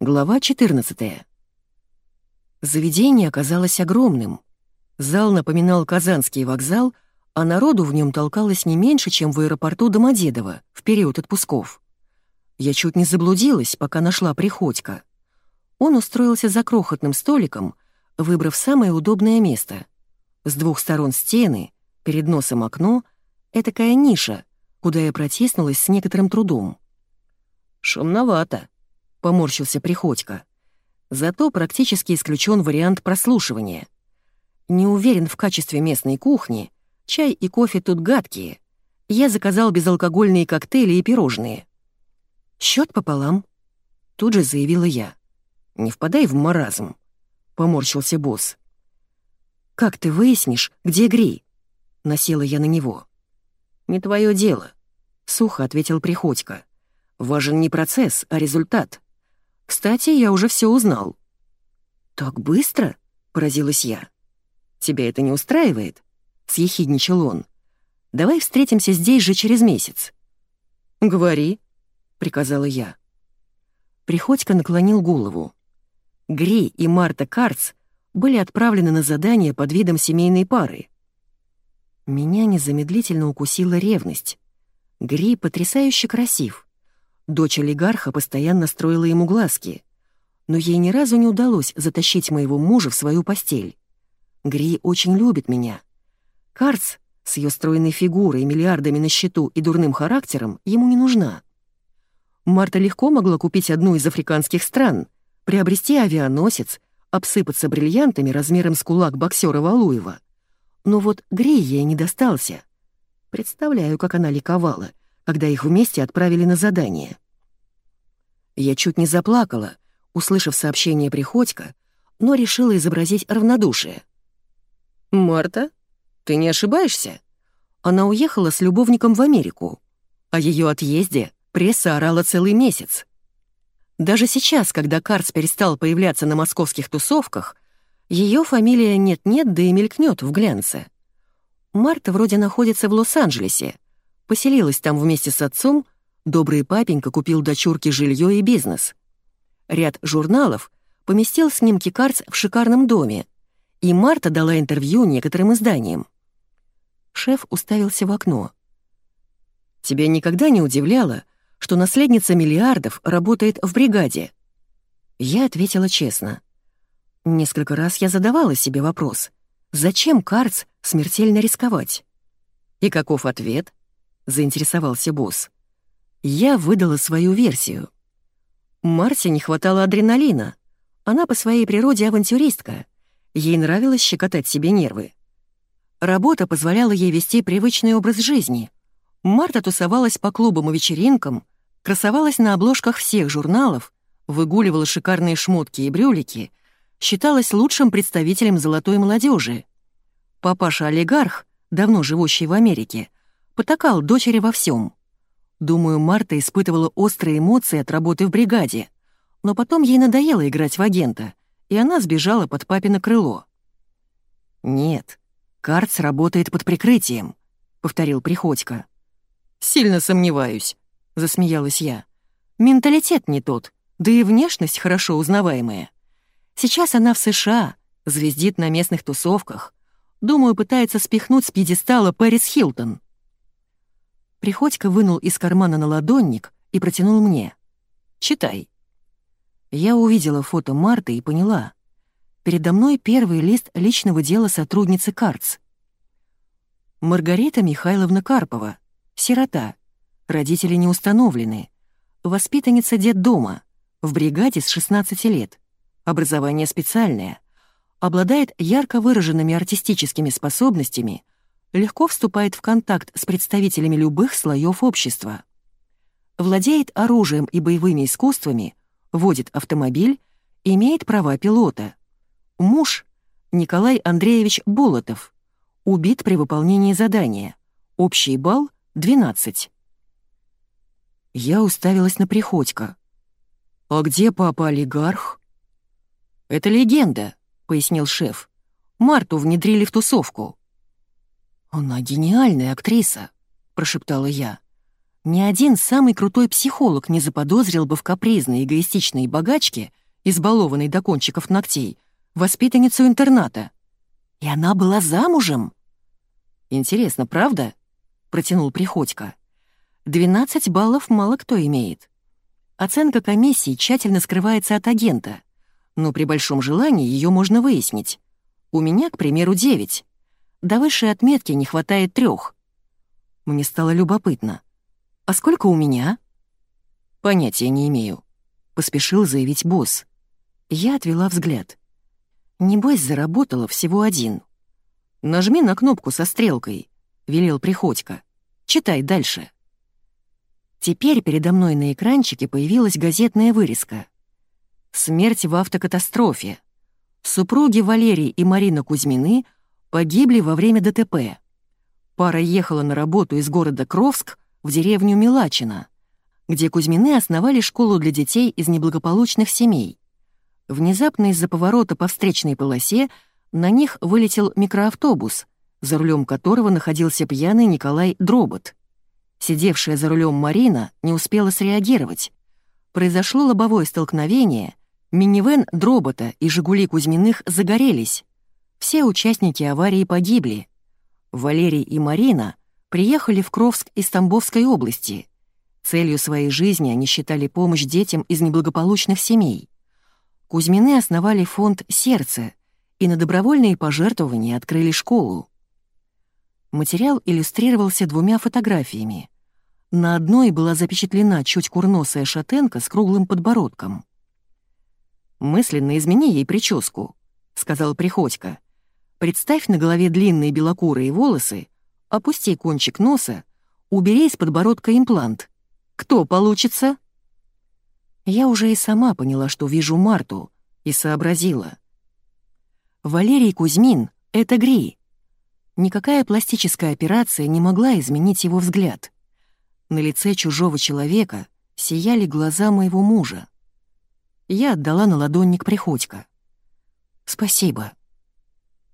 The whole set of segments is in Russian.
Глава 14. Заведение оказалось огромным. Зал напоминал Казанский вокзал, а народу в нем толкалось не меньше, чем в аэропорту Домодедово в период отпусков. Я чуть не заблудилась, пока нашла Приходько. Он устроился за крохотным столиком, выбрав самое удобное место. С двух сторон стены, перед носом окно, этакая ниша, куда я протиснулась с некоторым трудом. «Шумновато», — поморщился Приходько. «Зато практически исключен вариант прослушивания. Не уверен в качестве местной кухни, чай и кофе тут гадкие. Я заказал безалкогольные коктейли и пирожные». «Счет пополам», — тут же заявила я. «Не впадай в маразм», — поморщился босс. «Как ты выяснишь, где Грей?» — насела я на него. «Не твое дело», — сухо ответил Приходько. «Важен не процесс, а результат. Кстати, я уже все узнал». «Так быстро?» — поразилась я. «Тебя это не устраивает?» — съехидничал он. «Давай встретимся здесь же через месяц». «Говори», — приказала я. Приходько наклонил голову. Гри и Марта Карц были отправлены на задание под видом семейной пары. Меня незамедлительно укусила ревность. Гри потрясающе красив. Дочь олигарха постоянно строила ему глазки. Но ей ни разу не удалось затащить моего мужа в свою постель. Гри очень любит меня. Карц с ее стройной фигурой, миллиардами на счету и дурным характером ему не нужна. Марта легко могла купить одну из африканских стран, приобрести авианосец, обсыпаться бриллиантами размером с кулак боксера Валуева — но вот Грей ей не достался. Представляю, как она ликовала, когда их вместе отправили на задание. Я чуть не заплакала, услышав сообщение Приходько, но решила изобразить равнодушие. «Марта, ты не ошибаешься?» Она уехала с любовником в Америку. О ее отъезде пресса орала целый месяц. Даже сейчас, когда Карц перестал появляться на московских тусовках, ее фамилия нет-нет, да и мелькнет в глянце. Марта вроде находится в Лос-Анджелесе. Поселилась там вместе с отцом, добрый папенька купил дочурке жилье и бизнес. Ряд журналов поместил снимки Карц в шикарном доме, и Марта дала интервью некоторым изданиям. Шеф уставился в окно. «Тебя никогда не удивляло, что наследница миллиардов работает в бригаде?» Я ответила честно. Несколько раз я задавала себе вопрос, зачем Карц смертельно рисковать? И каков ответ? Заинтересовался босс. Я выдала свою версию. Марте не хватало адреналина. Она по своей природе авантюристка. Ей нравилось щекотать себе нервы. Работа позволяла ей вести привычный образ жизни. Марта тусовалась по клубам и вечеринкам, красовалась на обложках всех журналов, выгуливала шикарные шмотки и брюлики считалась лучшим представителем золотой молодежи. Папаша-олигарх, давно живущий в Америке, потакал дочери во всем. Думаю, Марта испытывала острые эмоции от работы в бригаде, но потом ей надоело играть в агента, и она сбежала под папино крыло. «Нет, Карц работает под прикрытием», — повторил Приходько. «Сильно сомневаюсь», — засмеялась я. «Менталитет не тот, да и внешность хорошо узнаваемая. Сейчас она в США, звездит на местных тусовках. Думаю, пытается спихнуть с пьедестала Пэрис Хилтон. Приходько вынул из кармана на ладонник и протянул мне. «Читай». Я увидела фото Марты и поняла. Передо мной первый лист личного дела сотрудницы КАРЦ. Маргарита Михайловна Карпова, сирота, родители не установлены, воспитанница детдома, в бригаде с 16 лет образование специальное, обладает ярко выраженными артистическими способностями, легко вступает в контакт с представителями любых слоев общества. Владеет оружием и боевыми искусствами, водит автомобиль, имеет права пилота. Муж — Николай Андреевич Болотов. Убит при выполнении задания. Общий балл — 12. Я уставилась на Приходько. «А где папа-олигарх?» «Это легенда», — пояснил шеф. «Марту внедрили в тусовку». «Она гениальная актриса», — прошептала я. Ни один самый крутой психолог не заподозрил бы в капризной, эгоистичной богачке, избалованной до кончиков ногтей, воспитанницу интерната. И она была замужем. «Интересно, правда?» — протянул Приходько. «12 баллов мало кто имеет. Оценка комиссии тщательно скрывается от агента, но при большом желании ее можно выяснить. У меня, к примеру, 9. До высшей отметки не хватает трех. Мне стало любопытно. «А сколько у меня?» «Понятия не имею», — поспешил заявить босс. Я отвела взгляд. Небось, заработала всего один. «Нажми на кнопку со стрелкой», — велел Приходько. «Читай дальше». Теперь передо мной на экранчике появилась газетная вырезка. «Смерть в автокатастрофе. Супруги Валерий и Марина Кузьмины погибли во время ДТП. Пара ехала на работу из города Кровск в деревню Милачино, где Кузьмины основали школу для детей из неблагополучных семей. Внезапно из-за поворота по встречной полосе на них вылетел микроавтобус, за рулем которого находился пьяный Николай Дробот. Сидевшая за рулем Марина не успела среагировать. Произошло лобовое столкновение, минивэн Дробота и «Жигули» Кузьминых загорелись. Все участники аварии погибли. Валерий и Марина приехали в Кровск из Тамбовской области. Целью своей жизни они считали помощь детям из неблагополучных семей. Кузьмины основали фонд «Сердце» и на добровольные пожертвования открыли школу. Материал иллюстрировался двумя фотографиями. На одной была запечатлена чуть курносая шатенка с круглым подбородком. «Мысленно измени ей прическу», — сказал Приходько. «Представь на голове длинные белокурые волосы, опусти кончик носа, убери из подбородка имплант. Кто получится?» Я уже и сама поняла, что вижу Марту, и сообразила. Валерий Кузьмин — это Гри. Никакая пластическая операция не могла изменить его взгляд. На лице чужого человека сияли глаза моего мужа. Я отдала на ладонник Приходько. «Спасибо».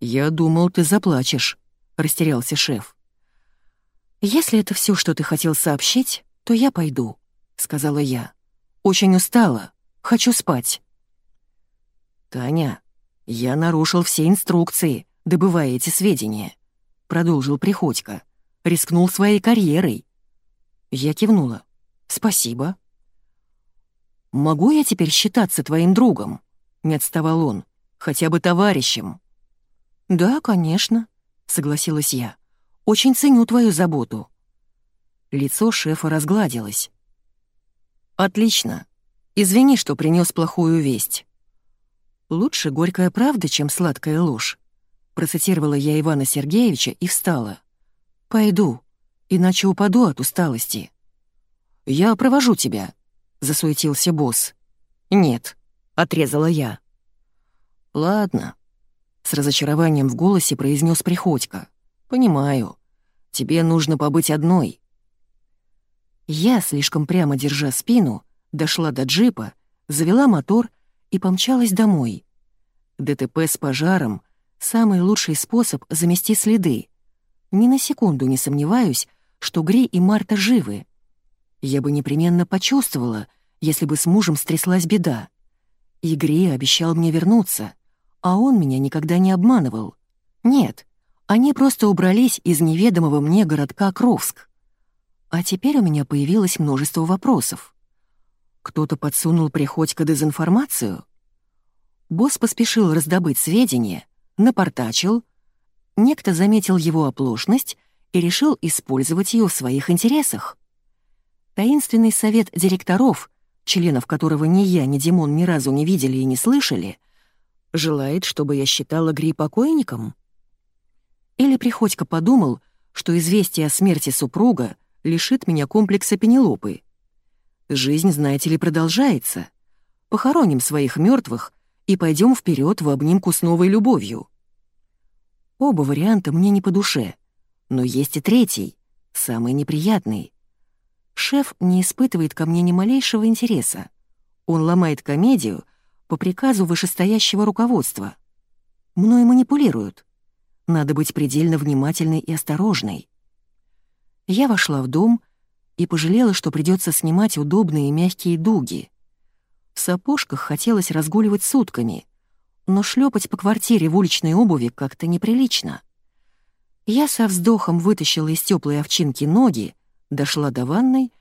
«Я думал, ты заплачешь», — растерялся шеф. «Если это все, что ты хотел сообщить, то я пойду», — сказала я. Очень устала. Хочу спать». «Таня, я нарушил все инструкции, добывая эти сведения», — продолжил Приходько. «Рискнул своей карьерой». Я кивнула. «Спасибо». «Могу я теперь считаться твоим другом?» — не отставал он. «Хотя бы товарищем». «Да, конечно», — согласилась я. «Очень ценю твою заботу». Лицо шефа разгладилось. «Отлично. Извини, что принес плохую весть». «Лучше горькая правда, чем сладкая ложь», — процитировала я Ивана Сергеевича и встала. «Пойду, иначе упаду от усталости». «Я провожу тебя», — засуетился босс. «Нет», — отрезала я. «Ладно», — с разочарованием в голосе произнес Приходько. «Понимаю. Тебе нужно побыть одной». Я, слишком прямо держа спину, дошла до джипа, завела мотор и помчалась домой. ДТП с пожаром — самый лучший способ замести следы. Ни на секунду не сомневаюсь, что Гри и Марта живы. Я бы непременно почувствовала, если бы с мужем стряслась беда. И Гри обещал мне вернуться, а он меня никогда не обманывал. Нет, они просто убрались из неведомого мне городка Кровск. А теперь у меня появилось множество вопросов. Кто-то подсунул Приходько дезинформацию? Босс поспешил раздобыть сведения, напортачил. Некто заметил его оплошность и решил использовать ее в своих интересах. Таинственный совет директоров, членов которого ни я, ни Димон ни разу не видели и не слышали, желает, чтобы я считала Гри покойником? Или Приходько подумал, что известие о смерти супруга — лишит меня комплекса Пенелопы. Жизнь, знаете ли, продолжается. Похороним своих мертвых и пойдем вперед в обнимку с новой любовью. Оба варианта мне не по душе, но есть и третий, самый неприятный. Шеф не испытывает ко мне ни малейшего интереса. Он ломает комедию по приказу вышестоящего руководства. Мной манипулируют. Надо быть предельно внимательной и осторожной. Я вошла в дом, и пожалела, что придется снимать удобные мягкие дуги. В сапожках хотелось разгуливать сутками, но шлепать по квартире в уличной обуви как-то неприлично. Я со вздохом вытащила из теплой овчинки ноги, дошла до ванной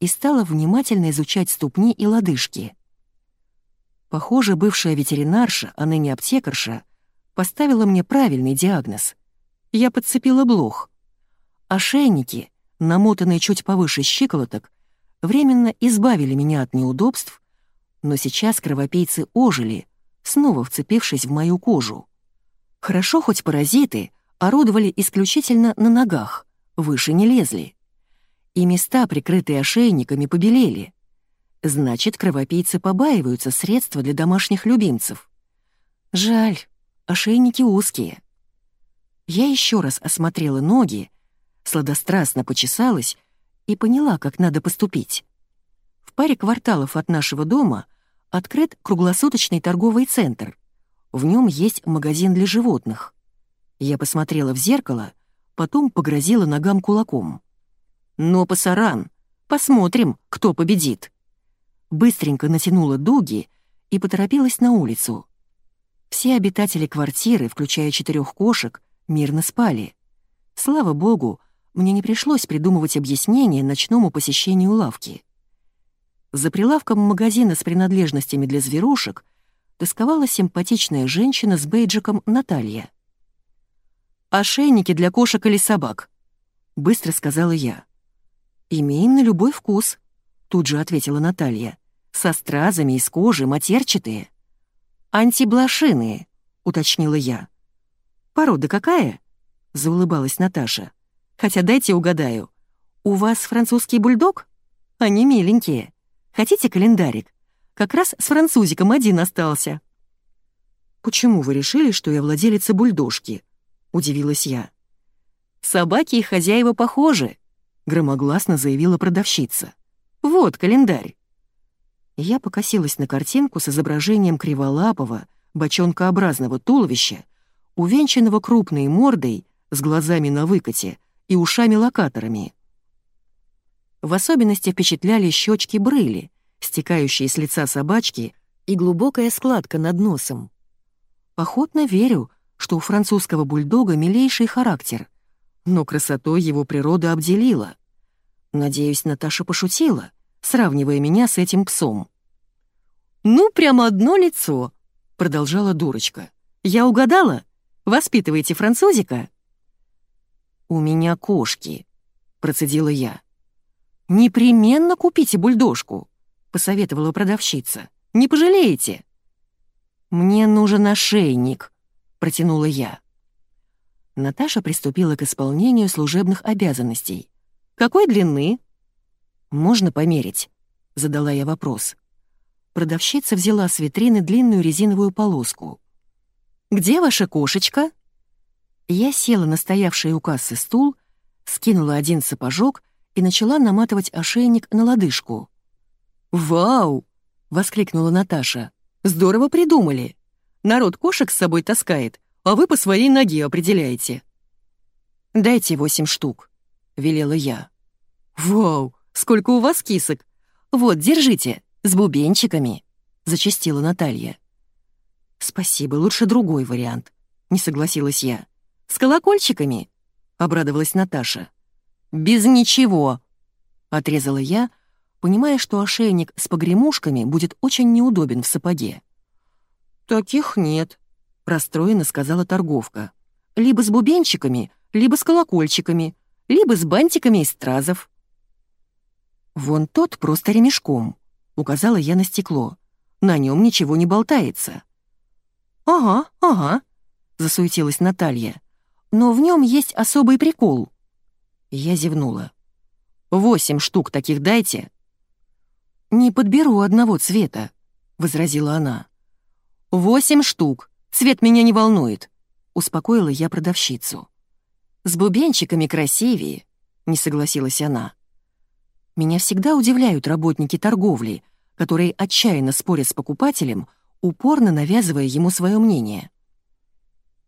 и стала внимательно изучать ступни и лодыжки. Похоже, бывшая ветеринарша, а ныне аптекарша, поставила мне правильный диагноз. Я подцепила блох. Ошейники, намотанные чуть повыше щиколоток, временно избавили меня от неудобств, но сейчас кровопийцы ожили, снова вцепившись в мою кожу. Хорошо хоть паразиты орудовали исключительно на ногах, выше не лезли. И места, прикрытые ошейниками, побелели. Значит, кровопийцы побаиваются средства для домашних любимцев. Жаль, ошейники узкие. Я еще раз осмотрела ноги, сладострастно почесалась и поняла, как надо поступить. В паре кварталов от нашего дома открыт круглосуточный торговый центр. В нем есть магазин для животных. Я посмотрела в зеркало, потом погрозила ногам кулаком. «Но, пасаран, посмотрим, кто победит» быстренько натянула дуги и поторопилась на улицу. Все обитатели квартиры, включая четырех кошек, мирно спали. Слава богу, мне не пришлось придумывать объяснение ночному посещению лавки. За прилавком магазина с принадлежностями для зверушек тосковала симпатичная женщина с бейджиком Наталья. «Ошейники для кошек или собак», — быстро сказала я. «Имеем на любой вкус», — тут же ответила Наталья со стразами из кожи, матерчатые. «Антиблошиные», — уточнила я. «Порода какая?» — заулыбалась Наташа. «Хотя дайте угадаю. У вас французский бульдог? Они миленькие. Хотите календарик? Как раз с французиком один остался». «Почему вы решили, что я владелица бульдожки?» — удивилась я. «Собаки и хозяева похожи», — громогласно заявила продавщица. «Вот календарь». Я покосилась на картинку с изображением криволапого, бочонкообразного туловища, увенчанного крупной мордой, с глазами на выкате и ушами-локаторами. В особенности впечатляли щечки брыли, стекающие с лица собачки и глубокая складка над носом. Охотно верю, что у французского бульдога милейший характер, но красотой его природа обделила. Надеюсь, Наташа пошутила — сравнивая меня с этим псом. «Ну, прямо одно лицо», — продолжала дурочка. «Я угадала? Воспитываете французика?» «У меня кошки», — процедила я. «Непременно купите бульдожку», — посоветовала продавщица. «Не пожалеете». «Мне нужен ошейник», — протянула я. Наташа приступила к исполнению служебных обязанностей. «Какой длины?» «Можно померить?» — задала я вопрос. Продавщица взяла с витрины длинную резиновую полоску. «Где ваша кошечка?» Я села на стоявший у кассы стул, скинула один сапожок и начала наматывать ошейник на лодыжку. «Вау!» — воскликнула Наташа. «Здорово придумали! Народ кошек с собой таскает, а вы по своей ноге определяете». «Дайте восемь штук», — велела я. «Вау! Сколько у вас кисок? Вот, держите, с бубенчиками», — зачастила Наталья. «Спасибо, лучше другой вариант», — не согласилась я. «С колокольчиками?» — обрадовалась Наташа. «Без ничего», — отрезала я, понимая, что ошейник с погремушками будет очень неудобен в сапоге. «Таких нет», — расстроенно сказала торговка. «Либо с бубенчиками, либо с колокольчиками, либо с бантиками из стразов». «Вон тот просто ремешком», — указала я на стекло. «На нем ничего не болтается». «Ага, ага», — засуетилась Наталья. «Но в нем есть особый прикол». Я зевнула. «Восемь штук таких дайте». «Не подберу одного цвета», — возразила она. «Восемь штук. Цвет меня не волнует», — успокоила я продавщицу. «С бубенчиками красивее», — не согласилась она. Меня всегда удивляют работники торговли, которые отчаянно спорят с покупателем, упорно навязывая ему свое мнение.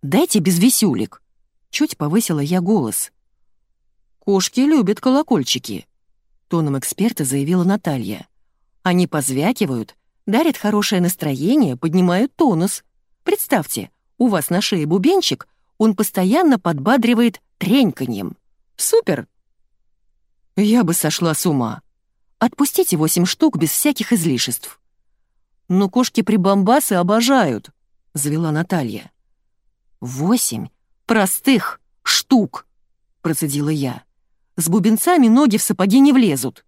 «Дайте без висюлик», — чуть повысила я голос. «Кошки любят колокольчики», —— тоном эксперта заявила Наталья. «Они позвякивают, дарят хорошее настроение, поднимают тонус. Представьте, у вас на шее бубенчик, он постоянно подбадривает треньканьем. Супер!» «Я бы сошла с ума. Отпустите восемь штук без всяких излишеств». «Но кошки-прибамбасы обожают», — завела Наталья. «Восемь простых штук», — процедила я. «С бубенцами ноги в сапоги не влезут».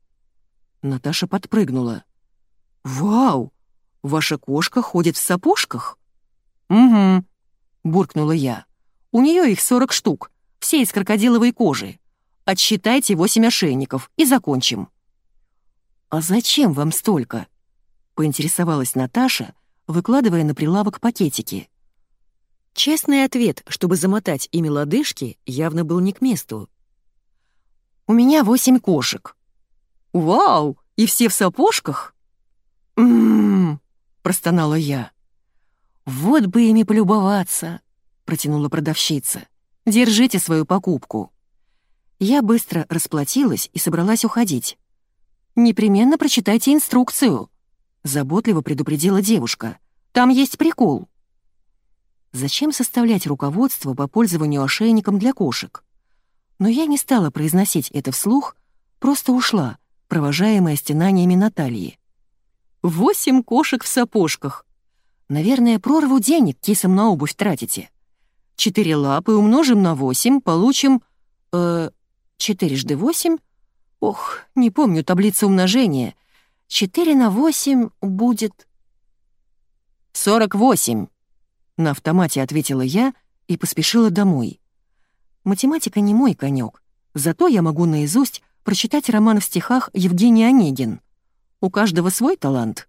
Наташа подпрыгнула. «Вау! Ваша кошка ходит в сапожках?» «Угу», — буркнула я. «У нее их сорок штук, все из крокодиловой кожи. Отсчитайте восемь ошейников и закончим». «А зачем вам столько?» — поинтересовалась Наташа, выкладывая на прилавок пакетики. Честный ответ, чтобы замотать ими лодыжки, явно был не к месту. «У меня восемь кошек». «Вау! И все в сапожках?» «М-м-м!» простонала я. «Вот бы ими полюбоваться!» — протянула продавщица. «Держите свою покупку». Я быстро расплатилась и собралась уходить. «Непременно прочитайте инструкцию», — заботливо предупредила девушка. «Там есть прикол». Зачем составлять руководство по пользованию ошейником для кошек? Но я не стала произносить это вслух, просто ушла, провожаемая стенаниями Натальи. «Восемь кошек в сапожках! Наверное, прорву денег кисом на обувь тратите. Четыре лапы умножим на восемь, получим... Э, четырежды восемь? Ох, не помню таблицу умножения. Четыре на восемь будет... «Сорок восемь!» На автомате ответила я и поспешила домой. Математика не мой конек, зато я могу наизусть прочитать роман в стихах Евгений Онегин. У каждого свой талант.